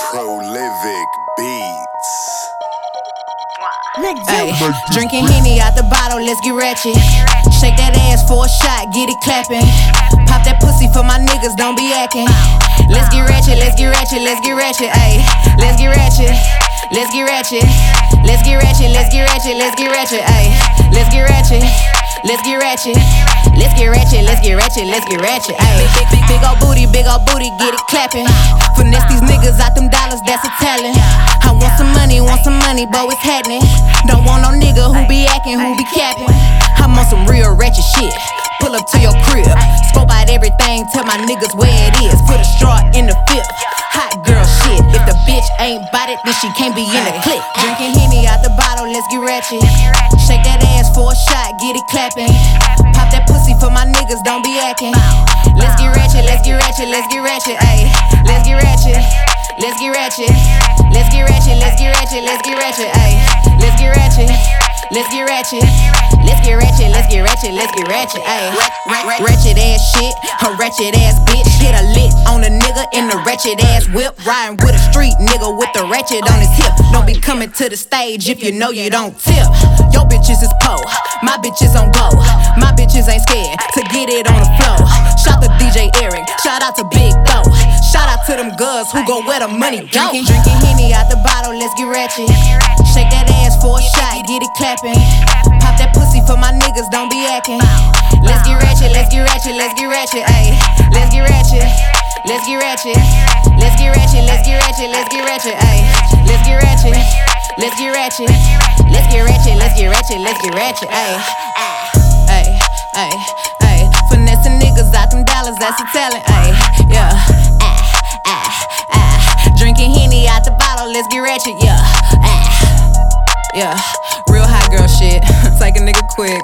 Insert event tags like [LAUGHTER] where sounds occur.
Prolific Beats. Ay, drinking Henny out the bottle, let's get ratchet. Shake that ass for a shot, get it clapping. Pop that pussy for my niggas, don't be acting. Let's get ratchet, let's get ratchet, let's get ratchet, ayy. Let's get ratchet, let's get ratchet. Let's get ratchet, let's get ratchet, let's get ratchet, ayy. Let's get ratchet, let's get ratchet. Let's get ratchet, let's get ratchet, let's get ratchet, ayy. Big, big, big old booty, big old booty, get it clapping. Finesse that's a talent. I want some money, want some money, but it's happening. Don't want no nigga who be acting, who be capping. I'm on some real ratchet shit. Pull up to your crib, scope out everything, tell my niggas where it is. Put a straw in the fifth. Hot girl shit. If the bitch ain't bout it, then she can't be in the clique. Drinking Henny out the bottle, let's get ratchet. Shake that ass for a shot, get it clapping. Pop that pussy for my niggas, don't be acting. Let's get ratchet, let's get ratchet, let's get ratchet, ayy. Let's let's get ratchet. Let's get ratchet, let's get ratchet, let's get ratchet, ayy. Let's get ratchet, let's get ratchet. Let's get ratchet, let's get ratchet, let's get ratchet, ayy. Ratchet ass shit, a ratchet ass bitch. Get a lick on a nigga in the ratchet ass whip. Riding with a street nigga with the ratchet on his hip. Don't be coming to the stage if you know you don't tip. Your bitches is po, my bitches on go. My bitches ain't scared to get it on the floor. Shout to DJ Eric, shout out to Big Go. Shout out to them girls who go where the money go. Drinking, drinking Henny out the bottle, let's get ratchet. Shake that ass for a shot, get it clapping. Pop that pussy for my niggas, don't be acting. Let's get ratchet, let's get ratchet, let's get ratchet, ayy. Let's get ratchet, let's get ratchet. Let's get ratchet, let's get ratchet, let's get ratchet, ayy. Let's get ratchet, let's get ratchet. Let's get ratchet, let's get ratchet, let's get ratchet, ayy. Ayy, ayy, ayy. Finessing niggas out them dollars, that's a talent, ayy. Ratchet, yeah. Ah. Yeah, real hot girl shit. [LAUGHS] Take a nigga quick.